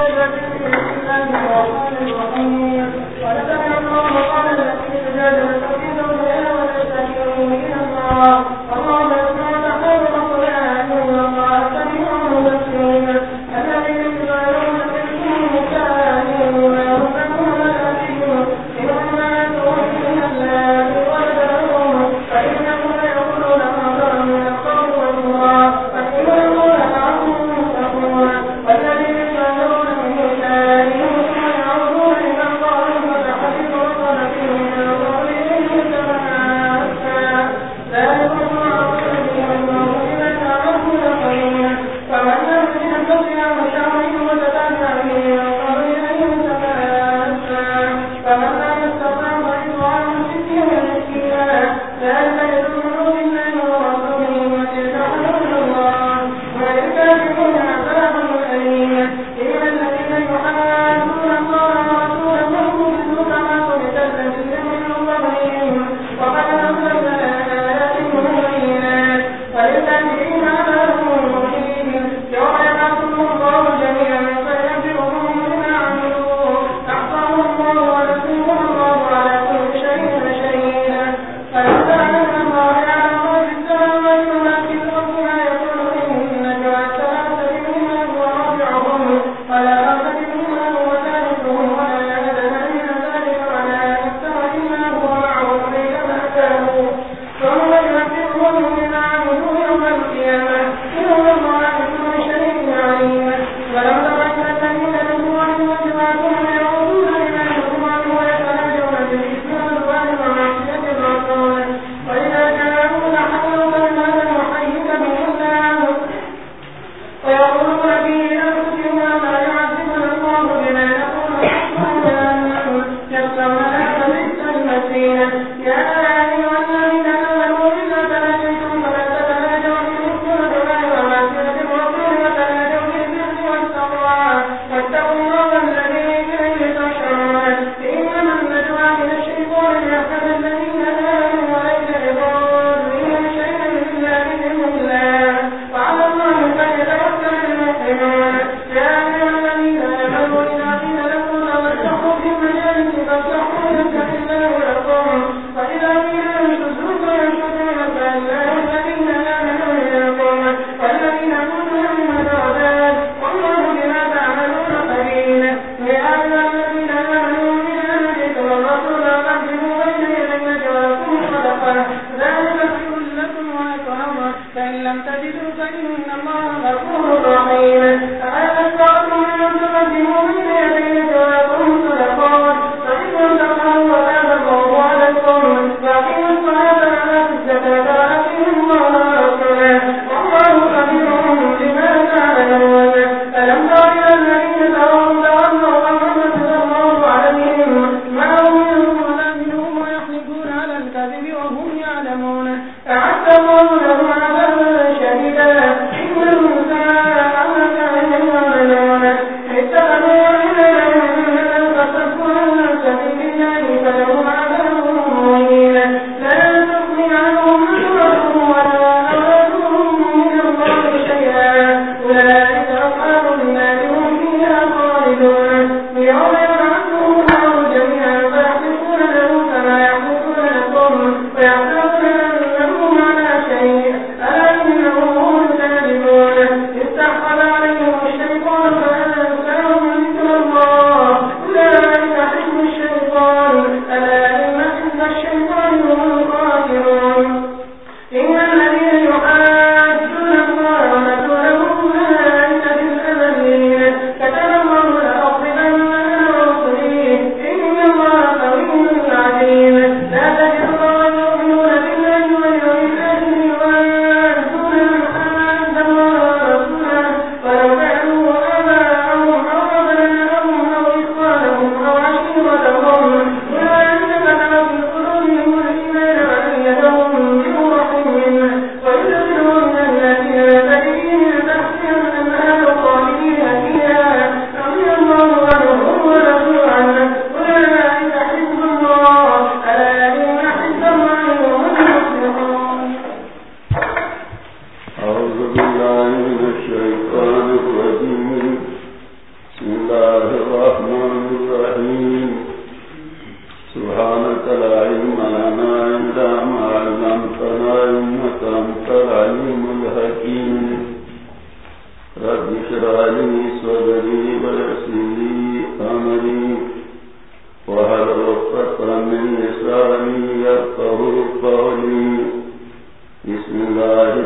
أولئك أصحاب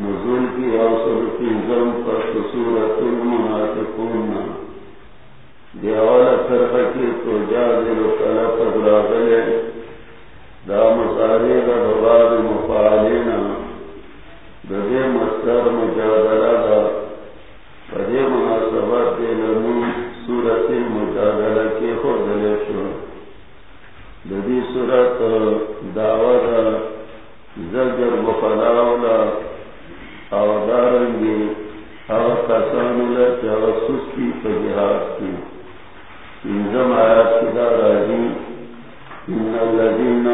نزول کی اوسر کی ضرم پر خصورت المنافقون دیوالا طرح کی تو جا دل کلا پر راغل دا مصاری دا بغار مفاعلینا دے مستر مجادلہ دا۔ دے مناسبت دے لمن صورت مجادلہ کی خود لیشو دے صورت دعوت زجر مخلاولا او دارنگی او کسانو لکی او سسکی فجحاد کی انزم آیات کی دارا جی ان اللذین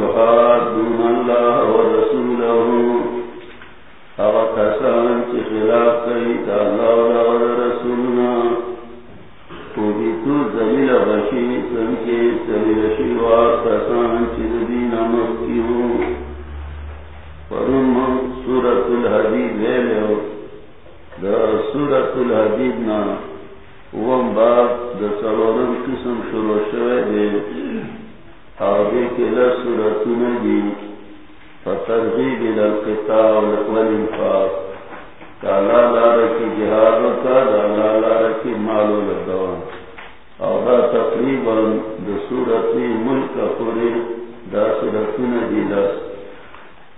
یحاد دون اللہ و رسوله او کسان چی خلاف قید اللہ و رسولنا تو بھی تو زمیر بشی سنکی سمیر شیوار کسان چی دینا مرکی ہو فرمان سورت الحبیب ہے لو سورت الحبیب نا وم باب دا سلورم قسم شروع شوئے دے۔ آگے کے لیے سورت نبی فترغیب الالقتال والانفاق۔ کالا لارکی جہاد کا دالا لارکی مالو لدوان۔ اور تقریباً تقریباً دا سورتی ملک خوری دا سورتون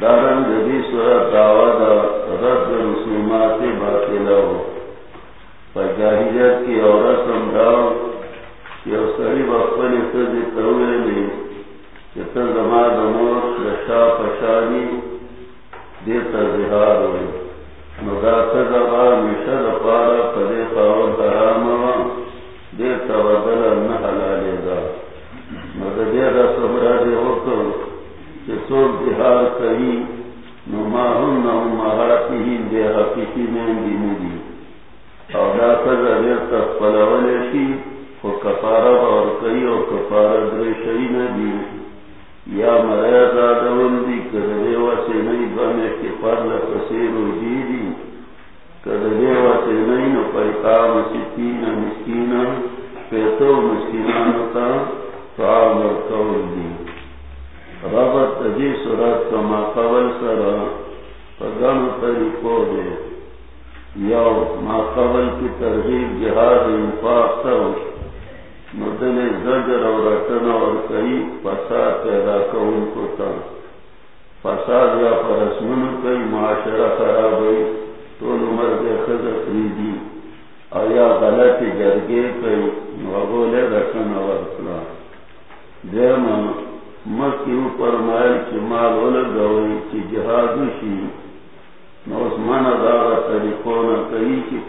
دارن جدی صورت دعوت رد مسلمات باطل ہو۔ پر جاہلیت کی عورت سمجھاؤ کہ اس سری وقت تجھے تو نہیں، کہ تم دمور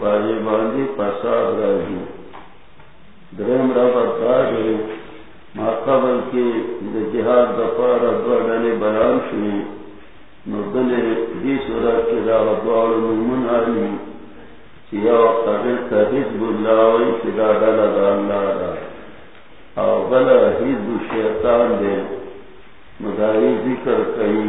پاگے باندھے پرساد راجی درم رابط داڑے ماقبل کے جہاد دفار ادوا ڈالے برام شنے نبل دی صورت کے دا دوار نمون آرمی سیاو قدر تا حزب اللہ وی سدا ڈالا او بلا حزب شیطان دے مداری ذکر کئی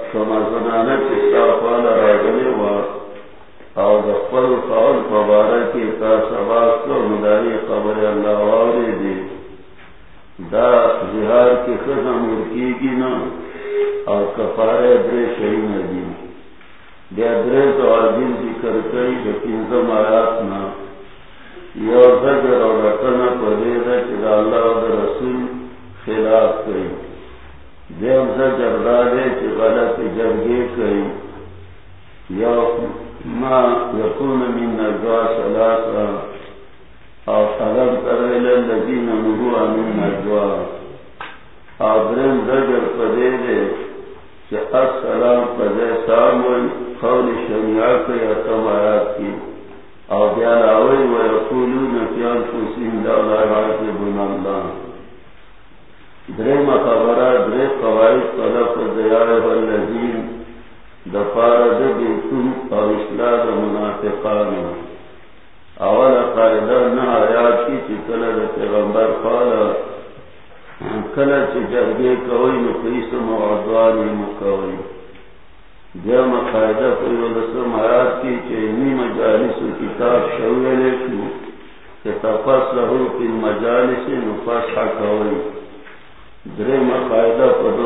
چاہتا شما زنانا کستا فالا راگلے وا او دخپل قول مبارکی تا سباستو مداری خبر اللہ واری دی دا زہار کی خزم مرکی گی نا اور کفارے درے شہی ندی دیا درے تو عزیز ذکر کئی جو کنزم آیات نا یو زجر اور رتنا پدے دا چدا اللہ و رسول خلاف کئی دیم زجر دا دے غلط جرگے کئی یو ما یکون من نجوا سلاسا او طلب کریل الذین نبوا من نجوا آدرین زجر پدے دے کہ السلام پدے سامن قول شریعہ کے اتم کی. او بیان آوئی و یقولون فی انفسین دولا عاقبون اللہ درے مخبرہ درے قواعد طلب دیار والذین دفار دبیتون او اصلاح منافقان اول قائدہ آیات کی پیغمبر قالا کوئی نقیس مکوئی آیات کی مجالس کتاب کہ مجالس درم قائدہ پر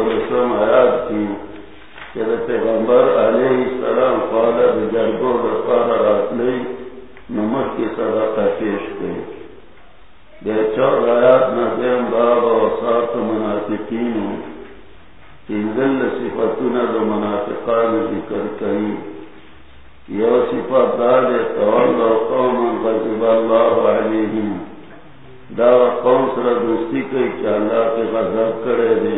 آیات کی کہ پیغمبر علیہ السلام قالا بجرگو بفار رات لئی نمک کی صدقہ پیش کئی دے چور آیات نظیم باب و سات منافقین انزل صفتنا دو منافقان ذکر کئی یو صفت دار تول قوم غضب اللہ علیہم دا قوم سر دوستی کئی کہ اللہ کے غضب کرے دے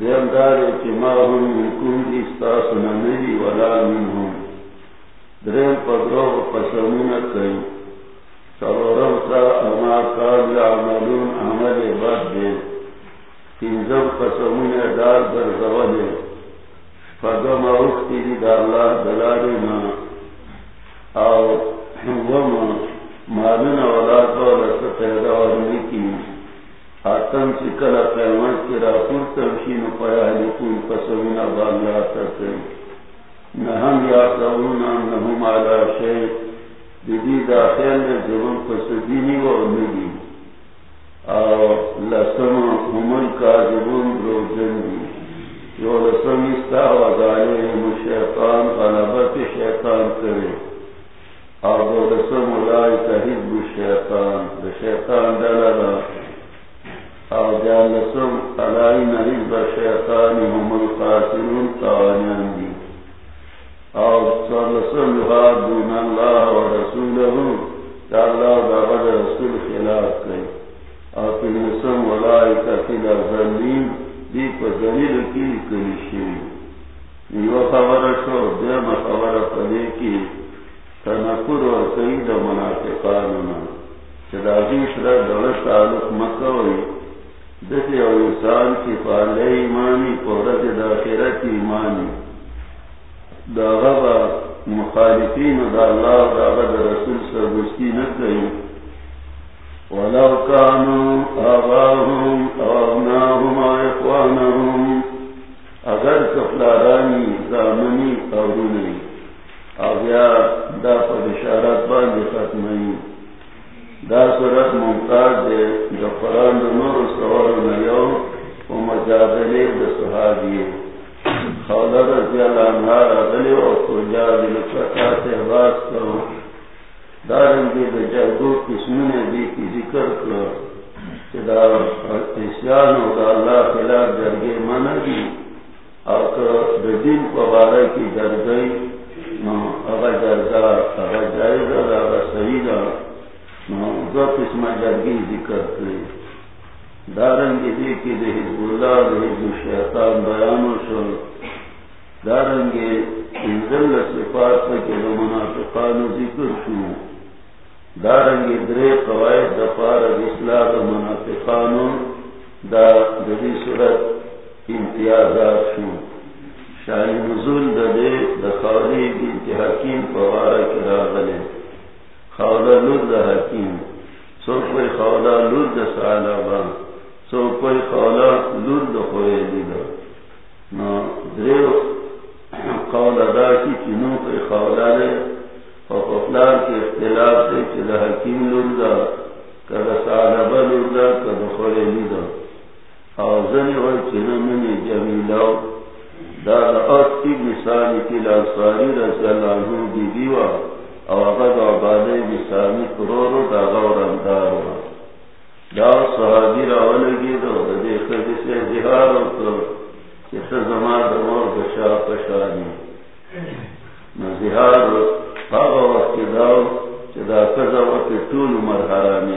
دیم دار چما ہم مکون دی ستاسنا نہیں ولا منہم درم پدرو پسمون کئی سرورم سا اما کار عملون عمل بد دے تینزم قسمون دار در زوالے فدم اختی دی دا اللہ دلالی ما او وما مالنا ولا طول ستیدا ورمی کی آتم چکل قیمت کی را پورتم شین پیا لکون قسمون با اللہ تکن نہم یا سرون انہم علا شیخ دیدی داخل جبن قصدینی و امیدی او لسم همون کاذبون روزن دی یو لسم استاو ظالم شیطان غلبت شیطان کرے او دو لسم اولائی تحیب شیطان دا شیطان دلالا او جان لسم علائی نحیب شیطان هم القاسرون تاوانیان دی او صلی لسم یحادون اللہ و رسولہو تا اللہ دا غد رسول خلاف کئی او تنسم ولائکا فی دی پا زلیل کی کلی شوی یو خبر شو دیم خبر پدے کی تنکر و قید منافقانونا. چدا جیش را دولت تعلق مکوئی دتی او انسان کی پالے ایمانی پورت داخرت ایمانی. دا غبا مخالفین دا اللہ دا غد رسول سرگستی نکئی ولو كانوا آباهم أو أبناهم أو إخوانهم اگر کفلارانی زامنی قرونی آبیا دا پر اشارت باندې ختمی دا صورت ممتاز دے جو قرآن دو نور سوار نیو و مجادلے دا صحابی خولہ رضی اللہ عنہ را دلی و تجادل فتات احباس کرو دارنگی دا جردو قسمون دی کی ذکر کرو کہ دا اسیان و دا اللہ خلاف جرگے مانا دی اور دا دین کو بارا کی جرگئی نو اگا جرگا اگا جائزہ دا اگا صحیدہ نو دو قسم جرگی ذکر کری دارنگی دی کی دا حضب اللہ دا حضب شیطان بیانو شو۔ دارنگی انزل صفات کے دا منافقانو ذکر شو۔ دارنگی درے قواعد دفار اصلاح منافق دا ددی صورت امتیازات شو. شان نزول ددے دا خوری بنت حکیم پوارا کرا غلے خولا لود دا حکیم. سو کوئی خولا لود دا سالابا. سو کوئی خولا لود دا خویلی دا. نو دریو قول ادا کی چنو کوئی خولا لے فقفلار کے اختلاف سے چلا حکیم لود دا کدا سالابا لود دا کدا خویلی دا آزنی ہوئی چنمنی جمیلاو دا دا اسی مثالی کی لانسواری رضی اللہ عنہ دی دیوا او اغد عبادی مثالی کرورو دا غور اندارو دا صحابی راولگی دو دا دی خدی سے زہارو تو چیسا زمان دا مور بشا پشانی نزہار آغا وقت داو دا نبی سلام عمر حرام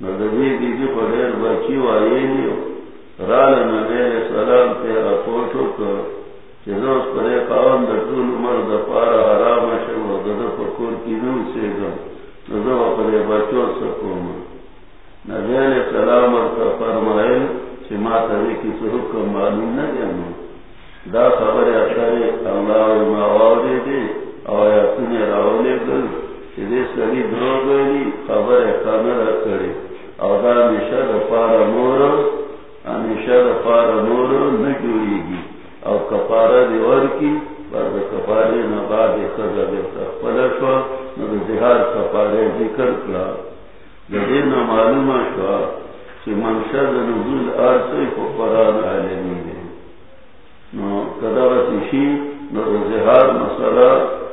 نو بچو نبی علیہ السلام ما حکم معلوم دا خبر اثر اللہ ما دی او یا سنی راولی گل چی دی سری درو گلی خبر خانر کری. او دا ہمیشہ مورو ہمیشہ مورو گی او کپارا دیور کی بعد کپارے نباد بیتا پلشوا نو زہار کپارے ذکر کلا لدین معلوم شوا چی منشا دا نزول کو قرآن عالمی دی نو کدا نو زہار مسئلہ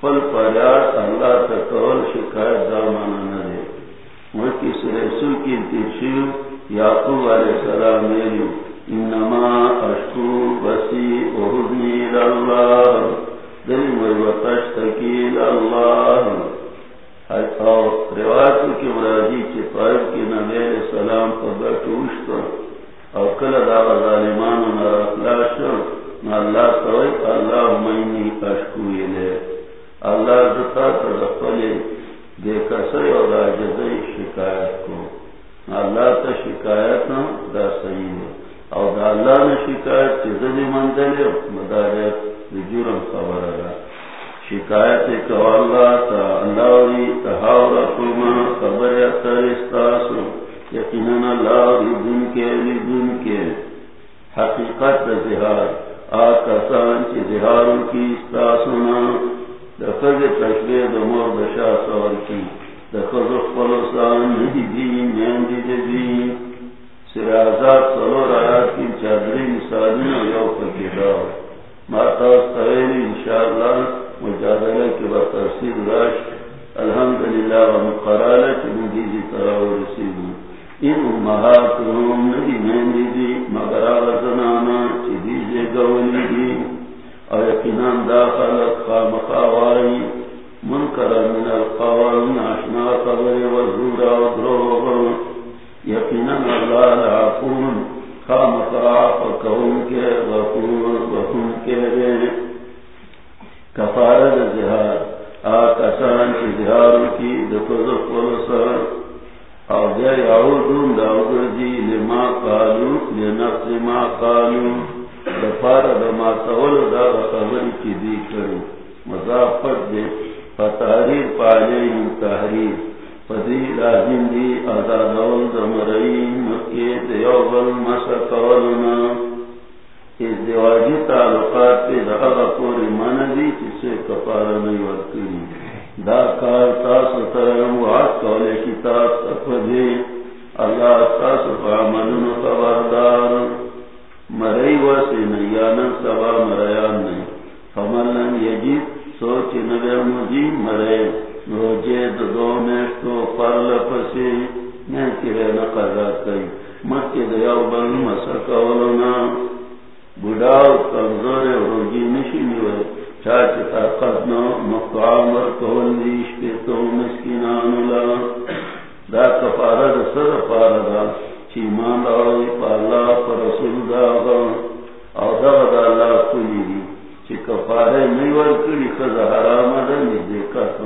پل پریاد اللہ تکول شکایت دامانا نہ دے ملکی سرسو کی تیشیو یعقوب علیہ السلام میلیو انما اشکو بسی اہدنی لاللہ دلی ویوتشتکی لاللہ او روایتو کی مرادی چی طائب کی نبی علیہ السلام پر بیٹوشتا او کل دا ظالمانو نرخلاشو نا اللہ سوئی اللہ مینی اشکو یلے اللہ زتا تدخلی دے کسر اور راجزی شکایت کو اللہ تا شکایت دا صحیح ہے اور دا اللہ نے شکایت چیزنی مندل مداریت جرم خبر ہے شکایت کو اللہ تا اللہ وی تحاور کما خبر اتر استاسو یقیناً اللہ وی دن کے لی دن کے حقیقت زہار آتا سان چی زہاروں کی استاسونا دفز تشبیه د مور د شا سوال کی د خزو خپل سان ندی دی نیم دی دی سر آزاد سلور آیات کی چادری مثالی یو پکی دا ماتا استویلی انشاءاللہ مجادلہ کی بترسید راش الحمدللہ و مقرالت من دیزی تراو رسیدو ان امہاتهم ندی نیم دی مگر آغا زنانا چی دیزی گولی دی اور یقیناً داخلت خام خواہی منکر من القوال ناشنا قبر وزورا بارے میور کلی خز حرام دا نزدی کس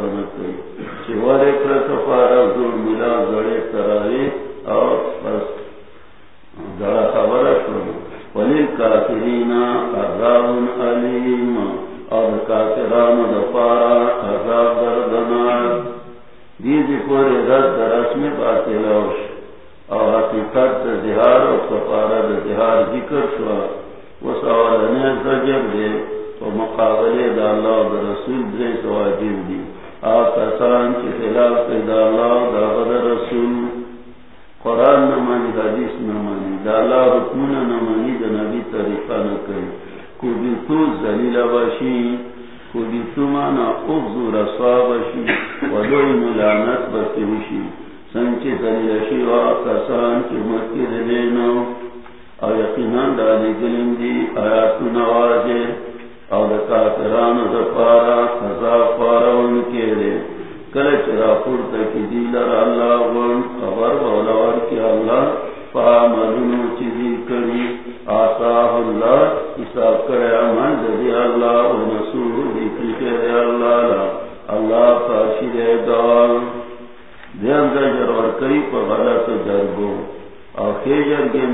پیجر گیم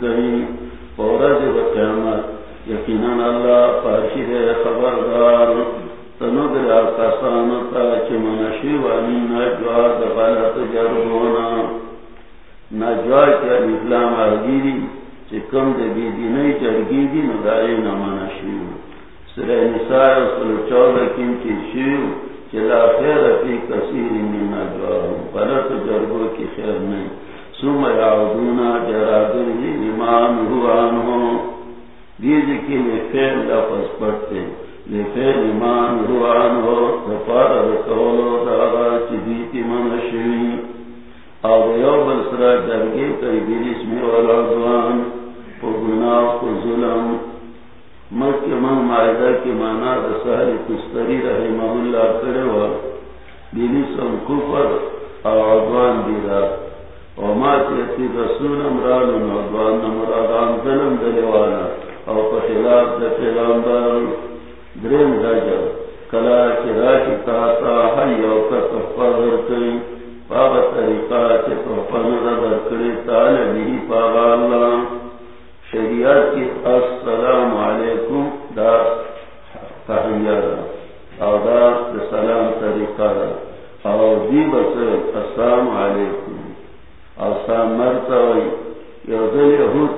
کہیں فورج خبردار تنظر آسانتا چی منشی والی نجوا دبالا چلا خیر فی کثیر نہیں ایمان سلام طریقہ جی بس السلام علیکم۔ او سلام مرتا وی یو دل یهود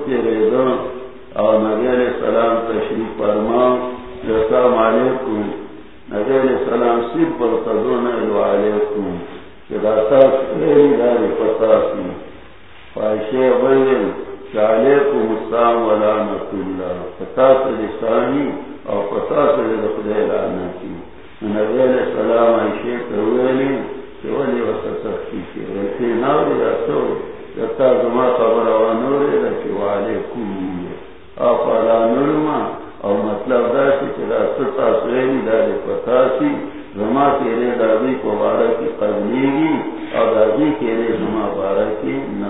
تشریف فرماؤ السلام علیکم۔ نبی علیہ السلام سیب پر تدون الو علیکم، کہ دا تاس ایلی او پتا سره د خدای لعنه کی۔ نبی علیہ السلام عائشہ ته ویلي چې ولې وسه سختی کې ورته نه ولا څو دتا زما خبر او نور دې چې وعلیکم۔ او فلا نورما او مطلب دا چې دا ستا سره دا پتا شي زما تیرے دادی کو بارہ کی قبلی گی، اور دادی تیرے زما بارہ کی نہ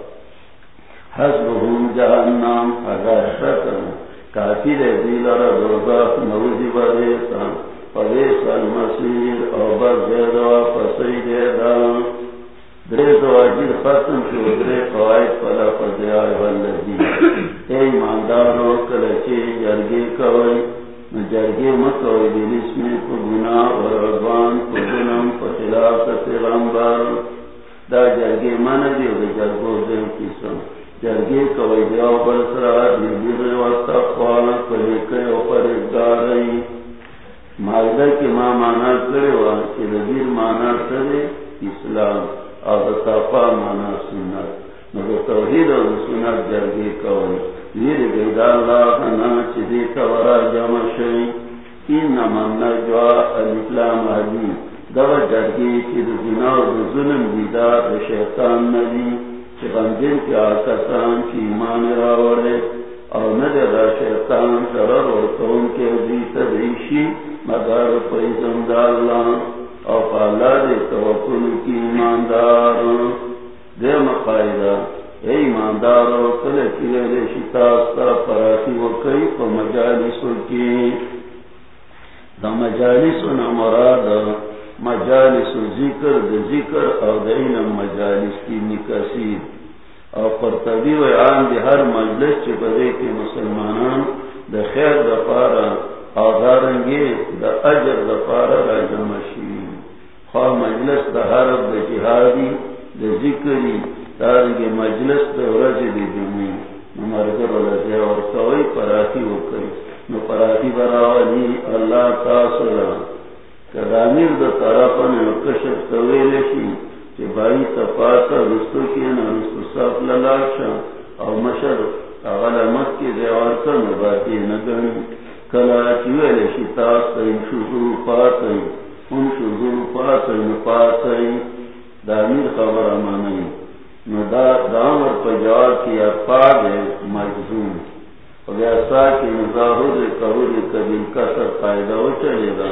حسبهم جہنم اگر سکن کافی رہ دیلر دوزاق نوزی بدیسا پدیس المسیر او بر زیدوا پسی دیدا درے دواجیر ختم کی ادرے قوائد پلا پدیائی واللزی اے ماندارو کلچے جرگی کوئی. جرگے مکوئی دلس میں کو گناہ و رضوان کو گنم کو خلافت غمبر دا جرگے من دیو جرگو دیو کی کسا جرگے کوئی دیو بلسرا دی بیر و مالدہ کی ماں مانا کرے کی مانا کرے اسلام اور تقوی مانا سنت۔ مگر توحید و سنت جرگے کوئی ویر گیدا اللہ نا چدی کورا جمع شئی۔ انما نجوا الاسلام دو جرگی چی دو گناو ظلم شیطان ندی چی غمجن کی ایمان راوڑے شیطان سرر کے دیت دیشی مگر پیزم دا اللہ پالا دی توکل کی ایمان دار دے مقایدہ کلے شتاستا پراتی و کئی پا مجالسو کی۔ دا مجالسو مجالس و ذکر دا ذکر او دا علم مجالس کی نکسی او پرتبی و عام دی ہر مجلس چی بدے کی مسلمانان دا خیر دا پارا او دارنگی دا اجر دا پارا را جمشی خواہ مجلس دا حرب دا جہادی دا ذکری دارنگی مجلس دا ورزی دی جمعی نمارگر ولزی اور کوئی پراتی وکر نو پراتی براوالی اللہ تاثرہ کدامیر دا طرفن کشف تویلشی چی بائی تپاتا رستو کینا رستو صاف للاشا او مشر اغل مک کی دیوارتا نباتی نگنی کلا چویلشی تاستا ان شزور پاتا ان شزور پاتا نپاتا دامیر خبر امانی دامر پر جواب کیا پاگ ہے مجزوم. ویسا کی مظاہر قبول قبیل کا سر فائدہ ہو چلے گا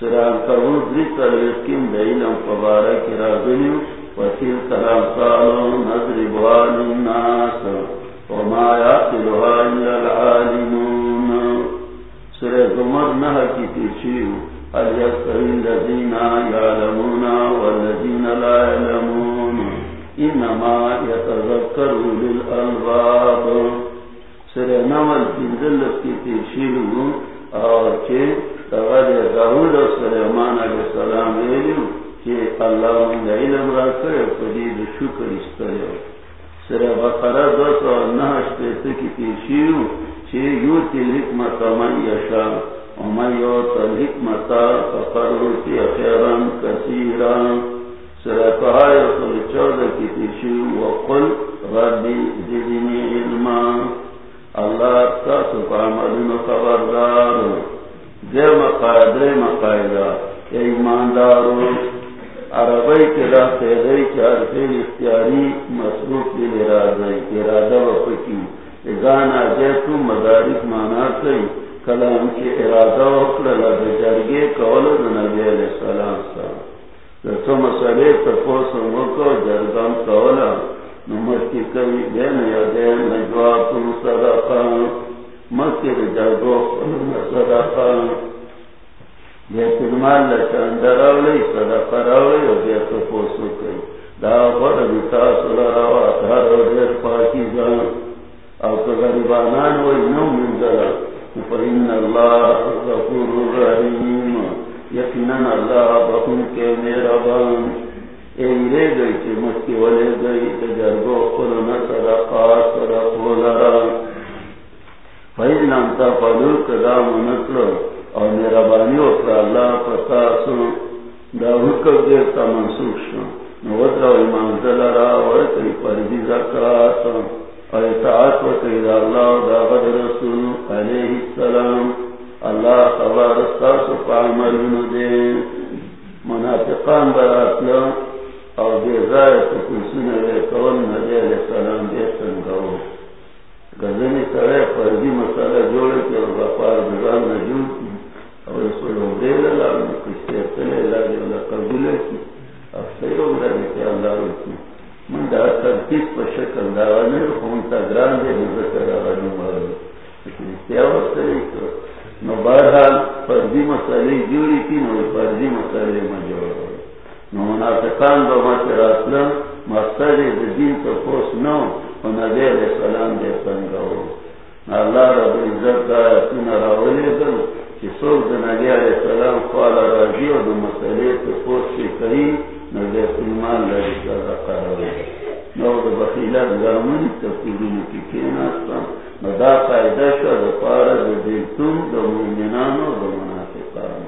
شو سران کرو دریت الوسکیم دا علم فبارک راغنیو وسیل سلام سالو نظر بوال الناس وما یاقلها الا العالمون. سر زمر نها کی تیچیو هل یستوی الذین یعلمون والذین لا یعلمون. انما يتذكر للالباب سر نمل تنزل کی تشیلو اور کہ تغیر داود و سلیمان علیہ السلام کہ اللہ من علم را کرے شکر استریو سر بقرہ دو سو کی تشیلو چھے حکمت من یشا ومن فقروتی خیران کثیران چودہ کی وقل ربی زدنی اللہ تاسو خبردار دے مقاعدے مقاعدہ ایمانداروں عربی کے دا خیدے چار فیل اختیاری مصروف دل ارادہ ارادہ کی ازانا مدارک مانا سی. کلام کے ارادہ وقل لگے جرگے علیہ السلام صاحب تو مسئلے تپوس مکو جرگم کولا نمت کی کئی دین یا دین نجوا تم صدقا مکر جرگو صدقا ڈراولی صدقہ راولی اور بیا تپوسو کئی دا بڑا بیتا سلا راوا دھار و دیر پاکی جان او تو غریبانان وی نو منزلا فإن اللہ غفور رحیم یقیناً اللہ بخون کے میرا بان اے رے گئی چی مکی ولے گئی تجربو قلنا صدقات صدقو لرا فإن لم تفعلوا قدام نطلو اور میرا بانی اکر اللہ پتاسو دا حکم دیتا منسوخ شو نوضا و امام دلرا ورطی پردی زکرات اور اطاعت و تید اللہ دا غد رسول علیہ السلام اللہ خبر استاسو پا عملونو دے منافقان برات لو اور بے ذائع تکلسون رے کون نبی علیہ السلام دے سنگاو گزنی سرے پردی مسئلہ جوڑے کے وفار بزان نجود اور رسول دے لگا کشتے تلے لگے اللہ قبولے کی اب سیو لگے کہ اللہ رکی من دا ترکیس پر شکل داوانے خون تا گران دے مذکر آگانی مارو. لیکن اس کے تو ایک بارحال فردی مسئلے جوڑی کی نو فردی مسئلے مجوڑ نو منافقان با مات راسلم مقصد دین تو پوس نو و نبی علیہ السلام دے سنگاو اللہ رب عزت دا اتنا راولی دل کہ سوک دا نبی علیہ السلام خوالا راجی و دا مسئلے تو پوچھ سے کئی نبی سلمان لڑی کا قرار نو دا بخیلہ زامن تفیدین کی کیناستا نو دا قائدہ شا دا پارا دا دیلتون دا مومنان و دا منافقان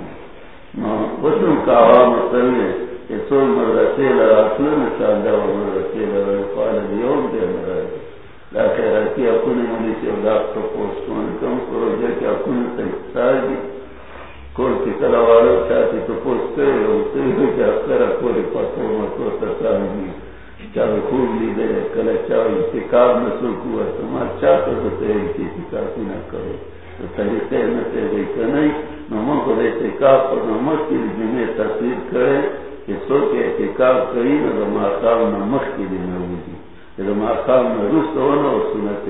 نو وسن کعوا مسئلے کہ سوک مدرسے لراسلن چاندہ و مدرسے لراسلن خوالا دیوم دے مدرسے لا خیر کی اپنی ملی سے اگاق تو پوسٹون کم کرو جا کہ اپنی تحصار دی کول کی کلوارو چاہتی تو پوسٹ کرے ہوتے ہوئے کہ اکثر کوری پتو مطو تکان دی چاہو خوب لی دے کل چاہو اتقاب نسل کوا تمہار چاہتا تو تیری کی اتقابی نہ کرو۔ تو طریقے کو دے اتقاب پر نمک کی جمعے تصویر کرے کہ سو کے کری نہ نمک کی ہونا سنت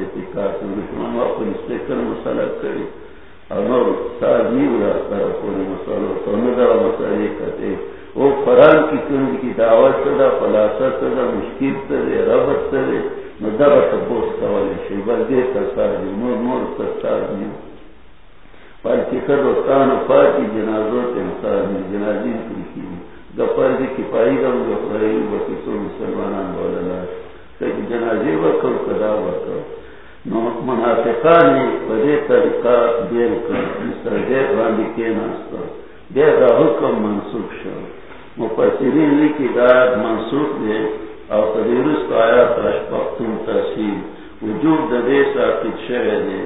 اور تو وہ کی کنج کی دعوت سدا سدا مشکل ربط ندر تبوس انسان مسلمانان نو کر مستر دیر باندی دا حکم منسوخ شو. مفسرین منسوخ او قدیرست آیات اشپاقتون تحصیل وجود دا دے ساکت شوه دے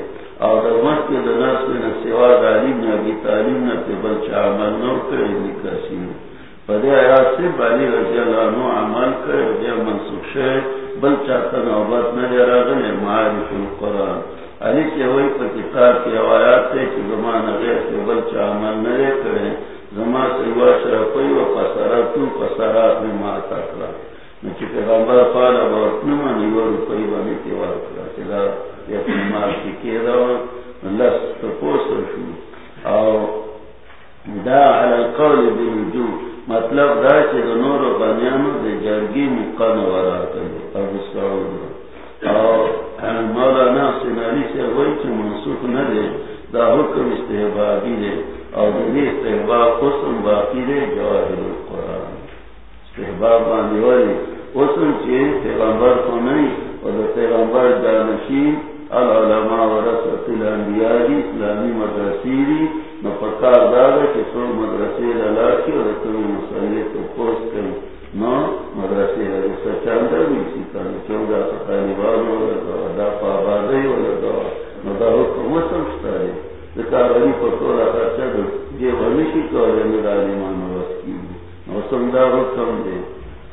او دا مکی دا ناس بنا سوا دا علیم نبی تعلیم نا پی بلچ عمل نو کرے لکسی پدے آیات سے بالی رضی اللہ عنہ عمل کرے دے منسوخ شوه بل چاہتا نوبت نہ دے رہا معارف القرآن. علی کے ہوئی پر کتاب کی روایات سے کہ زمان غیر سے بل چاہ عمل نہ دے کرے زمان سے ہوا شرفی و پسرات تو پسرات میں ماں تکلا نچی پیغمبر فعلا بہت نمانی و روپی بانی کی وارکلا چلا یکی مال کی کی لس تپوس شو او دا علی القول بالوجود مطلب دا چې د نور بنیانو د جرګي مقام ورا ابو سعود او مولانا سنانی سے وای چې منسوخ نه دی دا حکم استحبابی دی او د دې استحباب قسم باقی دی جواهر القرآن استحباب باندې وایي قسم چې پیغمبر کو نه او د پیغمبر دانشین، العلماء ورثه الانبیاء، اسلامی مدرسې دي نو پکار دادا کہ سو مدرسے للا کی اور تم مسئلے تو پوس کر نو مدرسے لگے سچاندر بھی اسی طرح چودہ سو طالبان ہو لگا دا پابادی ہو لگا نو دا حکم سمجھتا ہے۔ ذکر علی پتولا خرچہ دو یہ ونی کی کولے میں دالیمان وقت نو سمدہ حکم دے۔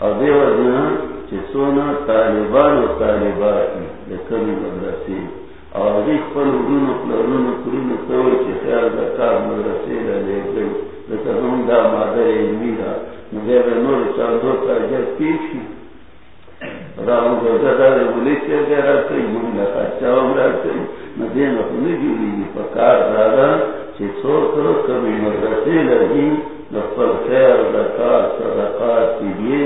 اور دے وزنہ طالبان و طالبات لکمی مدرسے اور دیکھ پر رون پلرون کرون توڑ کے خیال دا کار لے گئی. لیکن ہم دا مادر علمی دا. مگر نور چاندو کا پیشی راہوں کو زدہ دے بولی سے گیا من لکا چاوم رکھئی مدین اپنی جولی پکار دادا چھ سو کرو کمی مدرسے لگی نفل خیر زکات صدقات کیجیے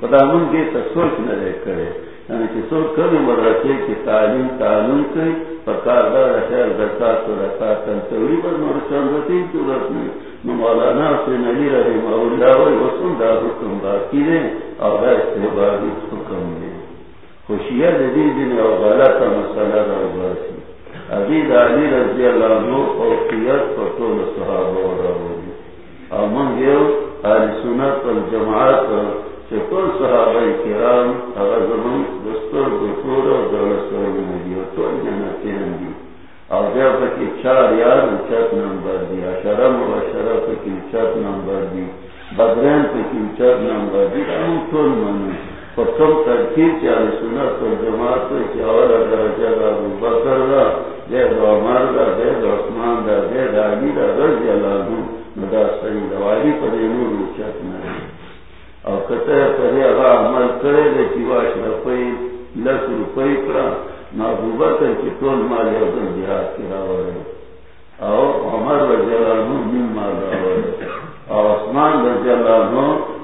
پتا من کے سوچ نہ رہ کرے یعنی کہ سوچ کر مدرسے کی تعلیم تعلیم سے پکاردار خیر زکات و رکات تنسوری پر مرچندتی صورت میں مولانا سے نہیں رہے مولا وسن دا حکم باقی رہے اور ایسے بازی حکم دے خوشیاں جدید نے اور غلط مسئلہ رہا ابھی دالی رضی اللہ عنہ اوقیت فتول صحابہ و رہولی امن گیو آل سنت والجماعت چکل صحابہ کرام اگر زمان دستور دکور و دولستور نبی و طول جنتین دی او دیا پکی چار یار چت نمبر دی اشرم و اشرف پکی چت نمبر دی، بدرین پکی چت نمبر دی امون طول منو فتم ترکیب چالی سنت والجماعت چاولا درجہ دا ابو بکر دا دے دے دے عمر دا دا دا دا عثمان علی رضی اللہ عنہ صحیح پر نور چت روچت اور کتے اغا عمل کرے چیواش رفائی لس روپئی بکر کی طول مال دیہات کی راورے اور عمر رضی اللہ عنہ نیم مال راورے اور عثمان رضی اللہ عنہ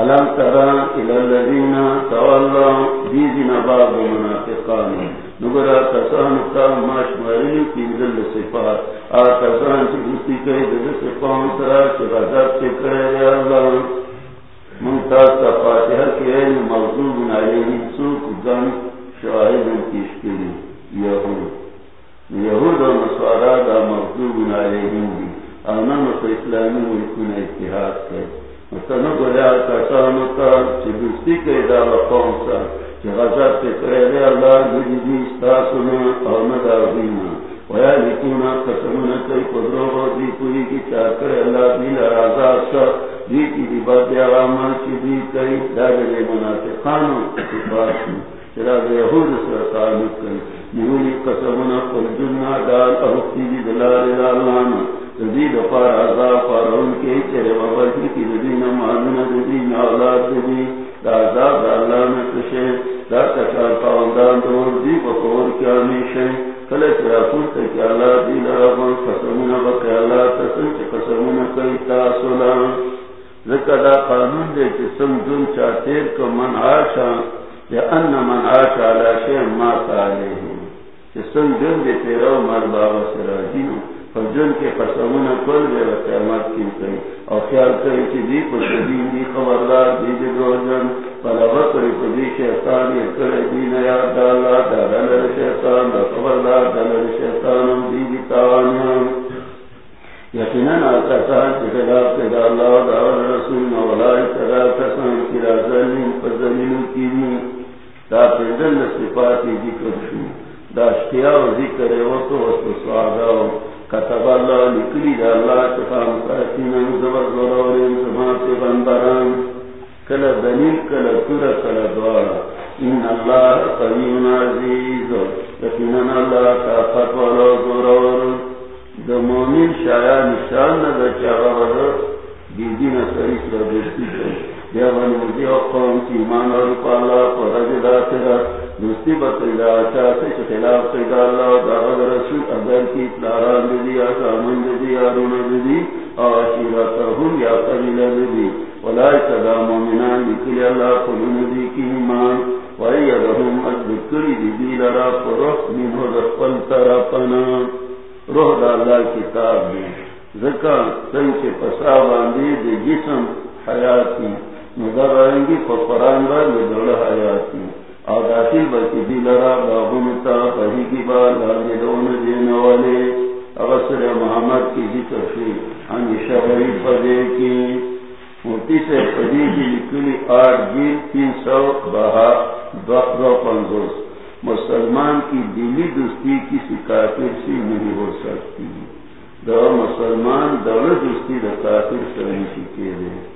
الم ترى الى الذين تولوا دين بعض المنافقين نغرا تسان تا ماش ماري في ذل صفات ا تسان چې دوستي کوي د صفات سره چې غضب چې الله. ممتاز کا فاتحه کې موضوع علیه سوق ځان شاهد پیش يهود يهود او نصارا دا موضوع علیهم دي او نن په اسلامي اتحاد کوي تنو گویا کسانو تا چی دوستی کئی دا لقوم سا چی غزر تی کرے اللہ دوجی دی ستاسونا او نداغینا ویا لکونا قسمونا کئی قدرو بودی کوئی کی چاہ کرے اللہ دی لرازا سا دی کی دی بات دی آمان چی دی کئی دا دی منافقانو اتفاقی چرا دی یهود سر تعلق کئی نیولی قسمونا قل جنہ دال احقی دی دلال الالانا ددی دفار عذاب فارون کے چرے وبرکی کی کی ددی نمازنا ددی ناولاد ددی دا عذاب دا اللہ میں کشے، دا تکار فاوندان دور دی بخور کیا میشے کلے چرا پورتا کی اللہ دی لرابان قسمنا بکی اللہ تسن چی قسمنا کئی تاسولا۔ ذکر دا قانون دے چی سم دن چاہتیر کو من عاشا یا ان من عاشا علا شیم ما تعالیہ چی سم دن دے تیرو مال بابا سراجینو۔ جن کے قسمون کل بے قیامت کی کئی اور خیال جی جی جی کری چی دی پر شدین دی خبردار دی دی دو جن پلا بکری پر دی شیطان، یہ کرے دی نیا دالا دالا لر شیطان دا خبردار، دالا لر شیطان دی دی تاوانیان یقیناً آتا سان چی خلاف کے دالا دالا رسول مولائی ترا کسان کی رازلین پر زمین کی دی دا پیدن صفاتی ذکر شو دا اشتیاء ذکر وقت وقت سعاداؤ كتب الله لكل الله تقام ساتين زبر زورين سماعت بندران. كلا دليل كلا كرة كلا دوارا إن الله قوي عزيز لكننا الله طاقت ولا ضرور دمومن شایا نشان نہ چاہا ور دیدی نہ سری سر دوستی یا بن مجھے کی ایمان اور پالا پرج داترا دوستی بتائی بتلا چاہتے خلاف سیدا اللہ دعوت رسول اگر کی داران دی آسامن دی ارون دی عاشرتهم یا قبیل دی ولای صدا مومنان لکلی اللہ قلون دی کی ایمان۔ ویدهم اذکری دی دی لرا پرخ منہ دخل طرفنا روح دا اللہ کتاب دی۔ ذکر سنچ پسا باندی دی جسم حیاتی۔ مگر رنگی پا قرآن با لدول حیاتی۔ اور داخل بچی دی لرا بابنتا پہی کی بار لانے دون دین والے۔ اغسر محمد کی ذکر فی ہمیشہ بری پدے کی۔ موتی سے پدی کی لکلی آٹھ جیل تین سو بہا، دو پنزوس مسلمان کی دلی دوستی کسی کافر سے نہیں ہو سکتی۔ دو مسلمان دور دوستی دا کافر سے نہیں سکے دے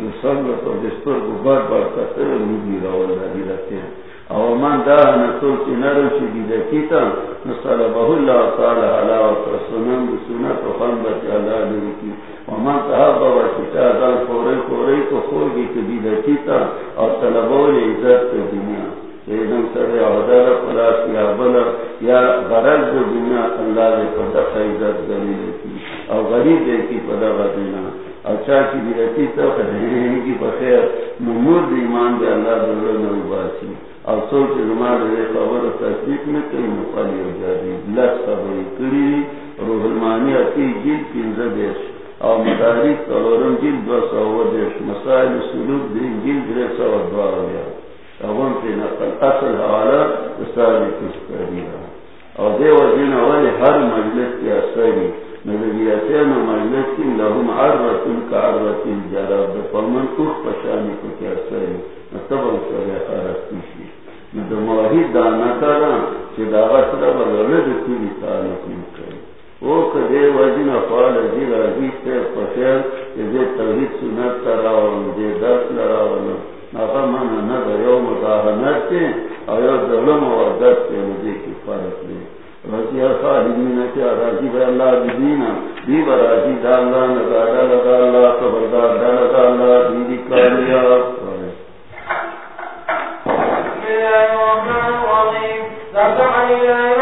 انسان تو دستور بار بار کرتے ہیں مجھے راول داری رہتے ہیں او من دا نتول چی نرم چی دیده کیتا نصال بہو اللہ تعالی حلاوت رسنان بسنت و خنبت اللہ لرکی و من تحب و چیتا دل خوری خوری تو خوری که دیده کیتا او طلبول عزت دنیا. ایدن سر عدر پلاس یا بلا یا غرض دنیا اللہ دے پدق عزت دلیل کی او غریب دے کی پدق دنیا. اچھا کی کی بخیر نمور دے اللہ دلو اور سوچ زمان دے خبر تصدیق میں کئی مقالی ہو جاری لس خبری کری روح المانی پینزہ دیش. اور مدارک دو سو دیش. مسائل سلوک دین سو اون پہ نقل اصل کچھ اور ہر مجلس کی اثری نظریاتین و مجلسی لهم عربتن کا عربتن جراب فمن اخ پشانی کو کیا سری نتبا سری خارستی شی ندو موحید دانا کرا چی داغا سرا بلولد کلی تعلق نکر او کدے وزن افعال زیر عزیز تیر پشیر ازے توحید سنت تراؤن دے دست لراؤن ناقا من نظر یوم داہنت تے او ظلم و دست تے مجھے کی فرق لے رضی خالدین کیا راضی بے اللہ دینا دی براضی دالا لگا لگا اللہ، خبردار لگا اللہ، دی کاریا والذي قال الذين كفروا من أهل الكتاب في ديار